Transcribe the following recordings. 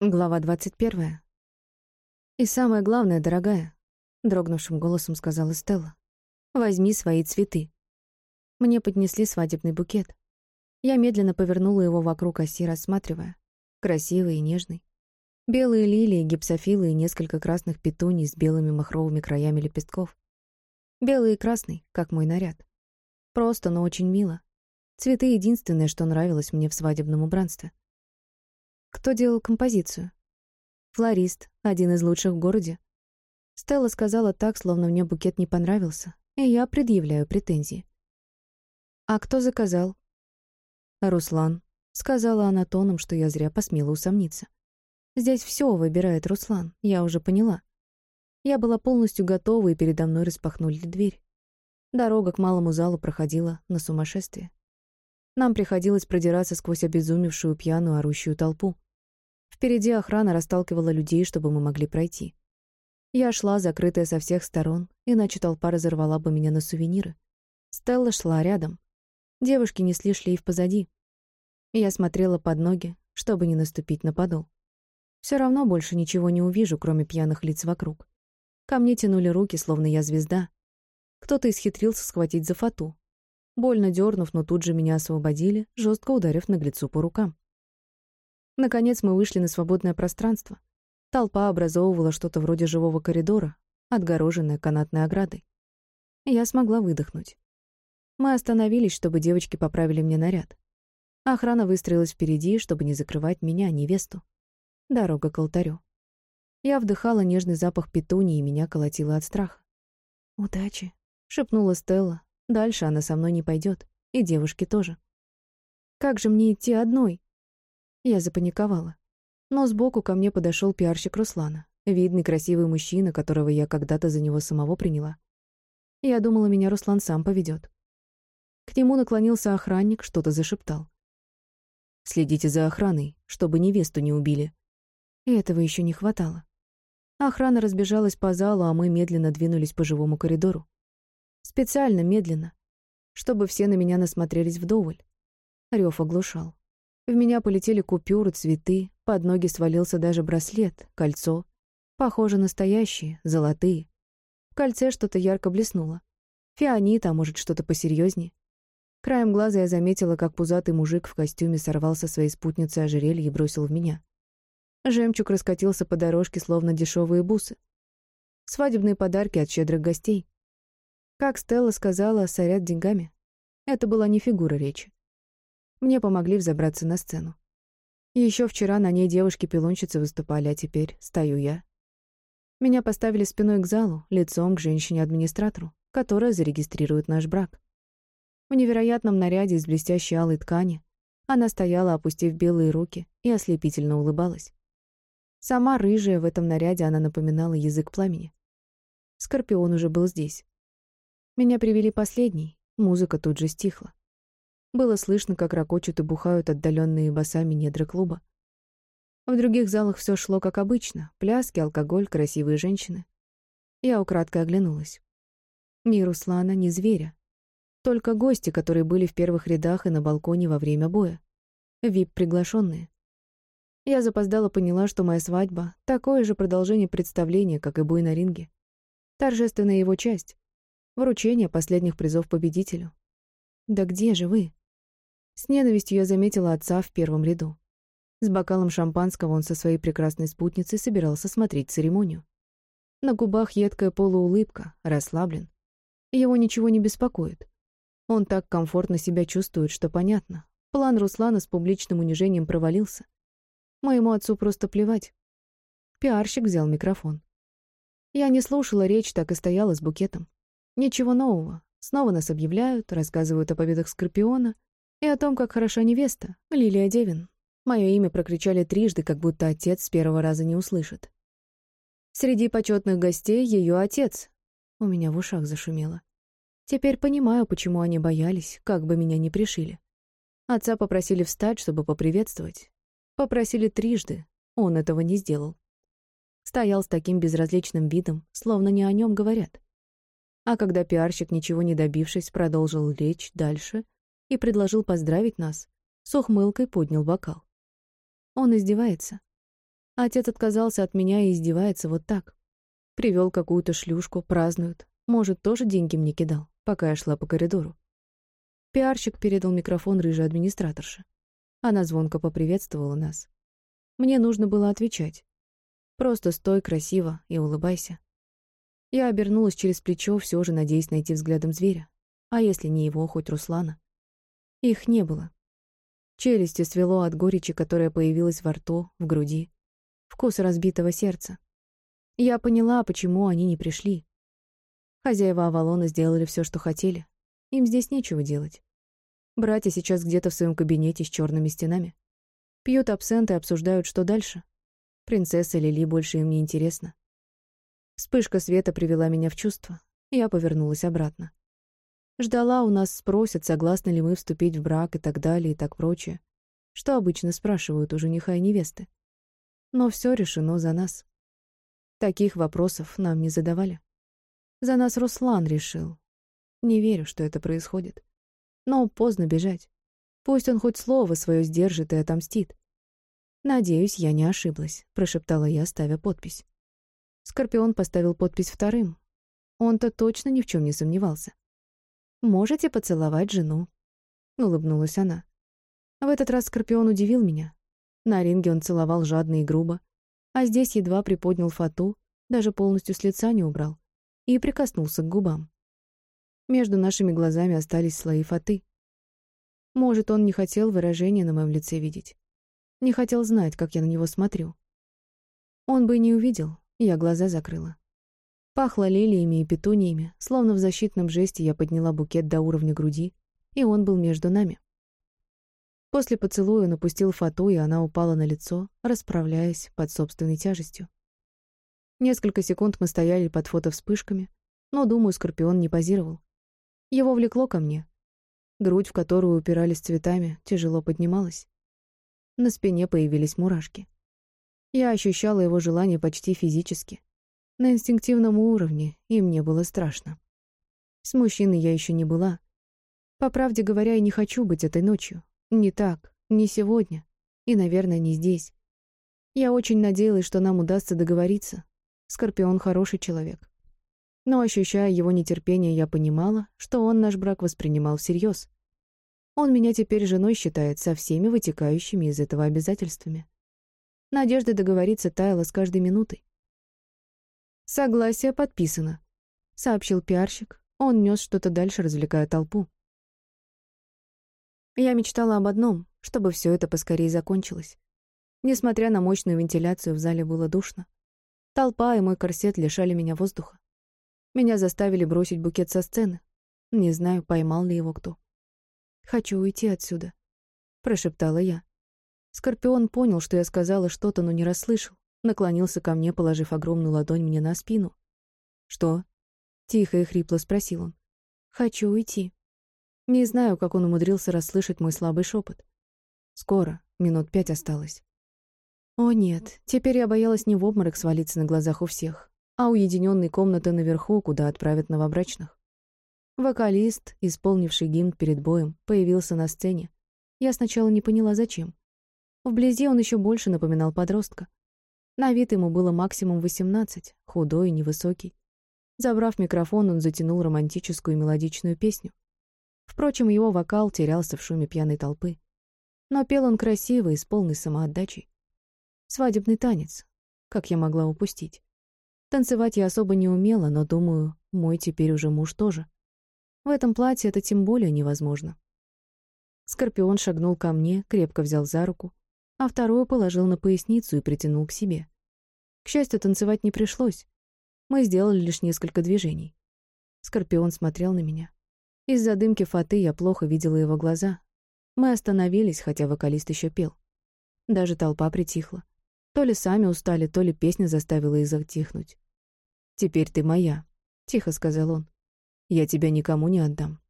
Глава двадцать первая. «И самое главное, дорогая», — дрогнувшим голосом сказала Стелла, — «возьми свои цветы». Мне поднесли свадебный букет. Я медленно повернула его вокруг оси, рассматривая. Красивый и нежный. Белые лилии, гипсофилы и несколько красных петуний с белыми махровыми краями лепестков. Белый и красный, как мой наряд. Просто, но очень мило. Цветы — единственное, что нравилось мне в свадебном убранстве. Кто делал композицию? Флорист, один из лучших в городе. Стелла сказала так, словно мне букет не понравился, и я предъявляю претензии. «А кто заказал?» «Руслан», — сказала она тоном, что я зря посмела усомниться. «Здесь все выбирает Руслан, я уже поняла». Я была полностью готова, и передо мной распахнули дверь. Дорога к малому залу проходила на сумасшествие. Нам приходилось продираться сквозь обезумевшую пьяную орущую толпу. Впереди охрана расталкивала людей, чтобы мы могли пройти. Я шла, закрытая со всех сторон, иначе толпа разорвала бы меня на сувениры. Стелла шла рядом. Девушки несли шлейф позади. Я смотрела под ноги, чтобы не наступить на подол. Все равно больше ничего не увижу, кроме пьяных лиц вокруг. Ко мне тянули руки, словно я звезда. Кто-то исхитрился схватить за фату, Больно дернув, но тут же меня освободили, жестко ударив наглецу по рукам. Наконец мы вышли на свободное пространство. Толпа образовывала что-то вроде живого коридора, отгороженное канатной оградой. Я смогла выдохнуть. Мы остановились, чтобы девочки поправили мне наряд. Охрана выстроилась впереди, чтобы не закрывать меня, невесту. Дорога к алтарю. Я вдыхала нежный запах петунии, и меня колотило от страха. «Удачи», — шепнула Стелла, Дальше она со мной не пойдет, и девушки тоже. Как же мне идти одной? Я запаниковала. Но сбоку ко мне подошел пиарщик Руслана, видный красивый мужчина, которого я когда-то за него самого приняла. Я думала, меня Руслан сам поведет. К нему наклонился охранник, что-то зашептал. «Следите за охраной, чтобы невесту не убили». И этого еще не хватало. Охрана разбежалась по залу, а мы медленно двинулись по живому коридору. Специально медленно, чтобы все на меня насмотрелись вдоволь. Рёв оглушал. В меня полетели купюры, цветы, под ноги свалился даже браслет, кольцо. Похоже, настоящие, золотые. В кольце что-то ярко блеснуло. Фианит, а может, что-то посерьезнее. Краем глаза я заметила, как пузатый мужик в костюме сорвал со своей спутницы ожерелье и бросил в меня. Жемчуг раскатился по дорожке, словно дешевые бусы. Свадебные подарки от щедрых гостей. Как Стелла сказала, сорят деньгами. Это была не фигура речи. Мне помогли взобраться на сцену. Еще вчера на ней девушки-пилонщицы выступали, а теперь стою я. Меня поставили спиной к залу, лицом к женщине-администратору, которая зарегистрирует наш брак. В невероятном наряде из блестящей алой ткани она стояла, опустив белые руки, и ослепительно улыбалась. Сама рыжая в этом наряде она напоминала язык пламени. Скорпион уже был здесь. Меня привели последней, музыка тут же стихла. Было слышно, как ракочут и бухают отдаленные басами недра клуба. В других залах все шло как обычно. Пляски, алкоголь, красивые женщины. Я украдкой оглянулась. Ни Руслана, ни зверя. Только гости, которые были в первых рядах и на балконе во время боя. Вип-приглашенные. Я запоздала поняла, что моя свадьба — такое же продолжение представления, как и бой на ринге. Торжественная его часть. Вручение последних призов победителю. «Да где же вы?» С ненавистью я заметила отца в первом ряду. С бокалом шампанского он со своей прекрасной спутницей собирался смотреть церемонию. На губах едкая полуулыбка, расслаблен. Его ничего не беспокоит. Он так комфортно себя чувствует, что понятно. План Руслана с публичным унижением провалился. Моему отцу просто плевать. Пиарщик взял микрофон. Я не слушала речь, так и стояла с букетом. Ничего нового. Снова нас объявляют, рассказывают о победах Скорпиона и о том, как хороша невеста, Лилия Девин. Мое имя прокричали трижды, как будто отец с первого раза не услышит. Среди почетных гостей ее отец. У меня в ушах зашумело. Теперь понимаю, почему они боялись, как бы меня не пришили. Отца попросили встать, чтобы поприветствовать. Попросили трижды, он этого не сделал. Стоял с таким безразличным видом, словно не о нем говорят. А когда пиарщик, ничего не добившись, продолжил речь дальше и предложил поздравить нас, с ухмылкой поднял бокал. Он издевается. Отец отказался от меня и издевается вот так. Привел какую-то шлюшку, празднуют. Может, тоже деньги мне кидал, пока я шла по коридору. Пиарщик передал микрофон рыжей администраторше. Она звонко поприветствовала нас. Мне нужно было отвечать. Просто стой красиво и улыбайся. Я обернулась через плечо, все же надеясь найти взглядом зверя. А если не его, хоть Руслана? Их не было. Челюсти свело от горечи, которая появилась во рту, в груди. Вкус разбитого сердца. Я поняла, почему они не пришли. Хозяева Авалона сделали все, что хотели. Им здесь нечего делать. Братья сейчас где-то в своем кабинете с черными стенами. Пьют абсент и обсуждают, что дальше. Принцесса Лили больше им не интересна. Вспышка света привела меня в чувство. Я повернулась обратно. Ждала, у нас спросят, согласны ли мы вступить в брак и так далее, и так прочее. Что обычно спрашивают у жениха и невесты. Но все решено за нас. Таких вопросов нам не задавали. За нас Руслан решил. Не верю, что это происходит. Но поздно бежать. Пусть он хоть слово свое сдержит и отомстит. «Надеюсь, я не ошиблась», — прошептала я, ставя подпись. Скорпион поставил подпись вторым. Он-то точно ни в чем не сомневался. «Можете поцеловать жену», — улыбнулась она. В этот раз Скорпион удивил меня. На ринге он целовал жадно и грубо, а здесь едва приподнял фату, даже полностью с лица не убрал, и прикоснулся к губам. Между нашими глазами остались слои фаты. Может, он не хотел выражения на моем лице видеть. Не хотел знать, как я на него смотрю. Он бы не увидел, я глаза закрыла. Пахло лилиями и петуниями, словно в защитном жесте я подняла букет до уровня груди, и он был между нами. После поцелуя он опустил фату, и она упала на лицо, расправляясь под собственной тяжестью. Несколько секунд мы стояли под фотовспышками, но, думаю, Скорпион не позировал. Его влекло ко мне. Грудь, в которую упирались цветами, тяжело поднималась. На спине появились мурашки. Я ощущала его желание почти физически на инстинктивном уровне, и мне было страшно. С мужчиной я еще не была. По правде говоря, я не хочу быть этой ночью. Не так, не сегодня, и, наверное, не здесь. Я очень надеялась, что нам удастся договориться. Скорпион хороший человек. Но, ощущая его нетерпение, я понимала, что он наш брак воспринимал всерьез. Он меня теперь женой считает со всеми вытекающими из этого обязательствами. Надежда договориться таяла с каждой минутой. «Согласие подписано», — сообщил пиарщик. Он нес что-то дальше, развлекая толпу. Я мечтала об одном, чтобы все это поскорее закончилось. Несмотря на мощную вентиляцию, в зале было душно. Толпа и мой корсет лишали меня воздуха. Меня заставили бросить букет со сцены. Не знаю, поймал ли его кто. «Хочу уйти отсюда», — прошептала я. Скорпион понял, что я сказала что-то, но не расслышал наклонился ко мне, положив огромную ладонь мне на спину. «Что?» — тихо и хрипло спросил он. «Хочу уйти». Не знаю, как он умудрился расслышать мой слабый шепот. «Скоро, минут пять осталось». О нет, теперь я боялась не в обморок свалиться на глазах у всех, а уединенной комнаты наверху, куда отправят новобрачных. Вокалист, исполнивший гимн перед боем, появился на сцене. Я сначала не поняла, зачем. Вблизи он еще больше напоминал подростка. На вид ему было максимум восемнадцать, худой и невысокий. Забрав микрофон, он затянул романтическую мелодичную песню. Впрочем, его вокал терялся в шуме пьяной толпы. Но пел он красиво и с полной самоотдачей. Свадебный танец. Как я могла упустить? Танцевать я особо не умела, но, думаю, мой теперь уже муж тоже. В этом платье это тем более невозможно. Скорпион шагнул ко мне, крепко взял за руку, а вторую положил на поясницу и притянул к себе. К счастью, танцевать не пришлось. Мы сделали лишь несколько движений. Скорпион смотрел на меня. Из-за дымки фаты я плохо видела его глаза. Мы остановились, хотя вокалист еще пел. Даже толпа притихла. То ли сами устали, то ли песня заставила их затихнуть. «Теперь ты моя», — тихо сказал он. «Я тебя никому не отдам».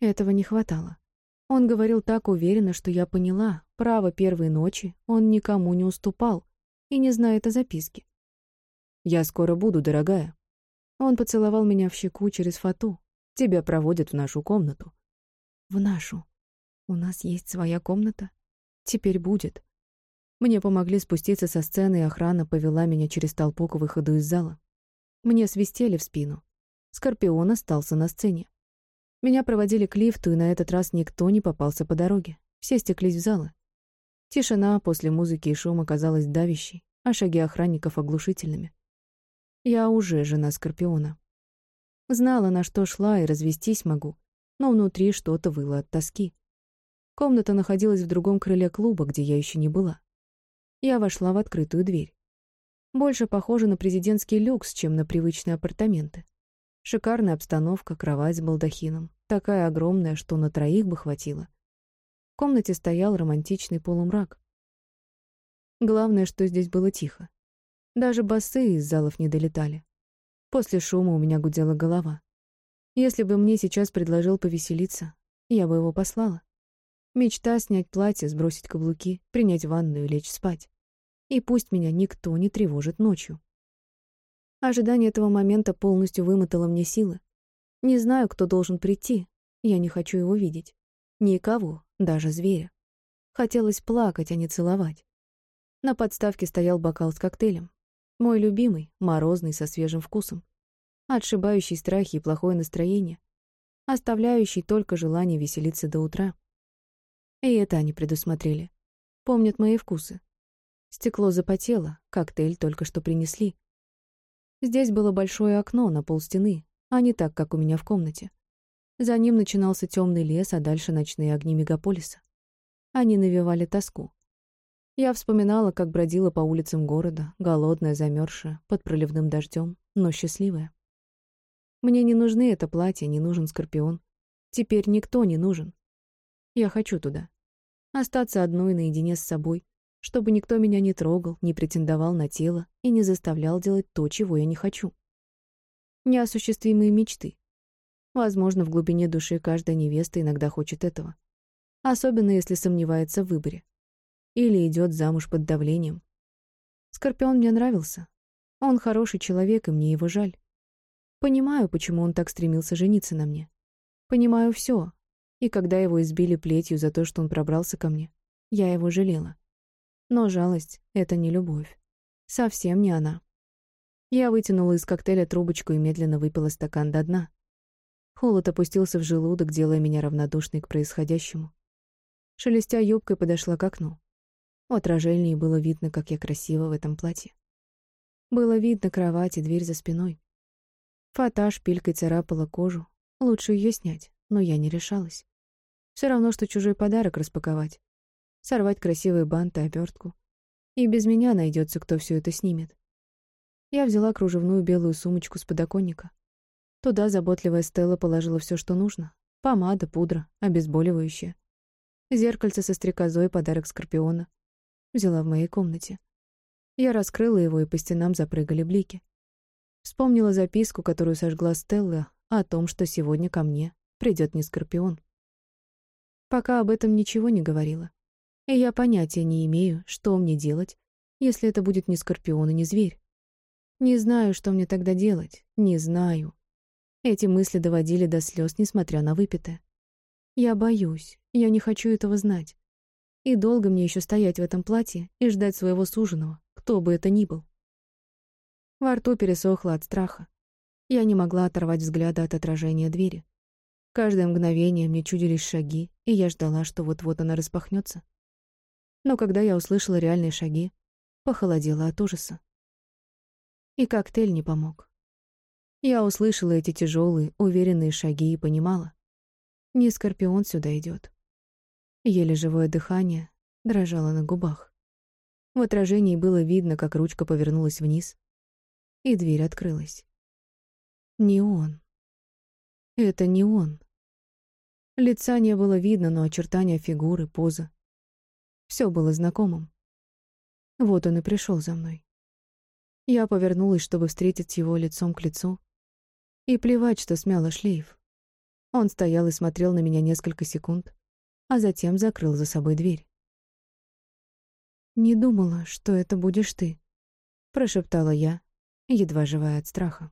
Этого не хватало. Он говорил так уверенно, что я поняла, право первой ночи он никому не уступал и не знает о записке. «Я скоро буду, дорогая». Он поцеловал меня в щеку через фату. «Тебя проводят в нашу комнату». «В нашу? У нас есть своя комната? Теперь будет». Мне помогли спуститься со сцены, и охрана повела меня через толпу к выходу из зала. Мне свистели в спину. Скорпион остался на сцене. Меня проводили к лифту, и на этот раз никто не попался по дороге. Все стеклись в залы. Тишина после музыки и шума казалась давящей, а шаги охранников оглушительными. Я уже жена Скорпиона. Знала, на что шла, и развестись могу, но внутри что-то выло от тоски. Комната находилась в другом крыле клуба, где я еще не была. Я вошла в открытую дверь. Больше похоже на президентский люкс, чем на привычные апартаменты. Шикарная обстановка, кровать с балдахином, такая огромная, что на троих бы хватило. В комнате стоял романтичный полумрак. Главное, что здесь было тихо. Даже басы из залов не долетали. После шума у меня гудела голова. Если бы мне сейчас предложил повеселиться, я бы его послала. Мечта снять платье, сбросить каблуки, принять ванну и лечь спать. И пусть меня никто не тревожит ночью. Ожидание этого момента полностью вымотало мне силы. Не знаю, кто должен прийти. Я не хочу его видеть. Никого, даже зверя. Хотелось плакать, а не целовать. На подставке стоял бокал с коктейлем. Мой любимый, морозный, со свежим вкусом. Отшибающий страхи и плохое настроение. Оставляющий только желание веселиться до утра. И это они предусмотрели. Помнят мои вкусы. Стекло запотело, коктейль только что принесли. Здесь было большое окно на полстены, а не так, как у меня в комнате. За ним начинался темный лес, а дальше ночные огни мегаполиса. Они навевали тоску. Я вспоминала, как бродила по улицам города, голодная, замерзшая, под проливным дождем, но счастливая. Мне не нужны это платье, не нужен скорпион. Теперь никто не нужен. Я хочу туда. Остаться одной наедине с собой, чтобы никто меня не трогал, не претендовал на тело и не заставлял делать то, чего я не хочу. Неосуществимые мечты. Возможно, в глубине души каждая невеста иногда хочет этого. Особенно, если сомневается в выборе. Или идет замуж под давлением. Скорпион мне нравился. Он хороший человек, и мне его жаль. Понимаю, почему он так стремился жениться на мне. Понимаю все. И когда его избили плетью за то, что он пробрался ко мне, я его жалела. Но жалость — это не любовь. Совсем не она. Я вытянула из коктейля трубочку и медленно выпила стакан до дна. Холод опустился в желудок, делая меня равнодушной к происходящему. Шелестя юбкой подошла к окну. В отражении было видно, как я красива в этом платье. Было видно кровать и дверь за спиной. Фата шпилькой царапала кожу. Лучше ее снять, но я не решалась. Все равно, что чужой подарок распаковать сорвать красивые банты, обертку. И без меня найдется, кто все это снимет. Я взяла кружевную белую сумочку с подоконника. Туда заботливая Стелла положила все, что нужно. Помада, пудра, обезболивающее. Зеркальце со стрекозой, подарок Скорпиона. Взяла в моей комнате. Я раскрыла его, и по стенам запрыгали блики. Вспомнила записку, которую сожгла Стелла, о том, что сегодня ко мне придет не Скорпион. Пока об этом ничего не говорила. И я понятия не имею, что мне делать, если это будет не скорпион и не зверь. Не знаю, что мне тогда делать, не знаю. Эти мысли доводили до слез, несмотря на выпитое. Я боюсь, я не хочу этого знать. И долго мне еще стоять в этом платье и ждать своего суженого, кто бы это ни был. Во рту пересохло от страха. Я не могла оторвать взгляда от отражения двери. Каждое мгновение мне чудились шаги, и я ждала, что вот-вот она распахнется. Но когда я услышала реальные шаги, похолодела от ужаса. И коктейль не помог. Я услышала эти тяжелые, уверенные шаги и понимала. Не скорпион сюда идет. Еле живое дыхание дрожало на губах. В отражении было видно, как ручка повернулась вниз, и дверь открылась. Не он. Это не он. Лица не было видно, но очертания фигуры, поза все было знакомым. Вот он и пришел за мной. Я повернулась, чтобы встретить его лицом к лицу. И плевать, что смяла шлейф. Он стоял и смотрел на меня несколько секунд, а затем закрыл за собой дверь. «Не думала, что это будешь ты», — прошептала я, едва живая от страха.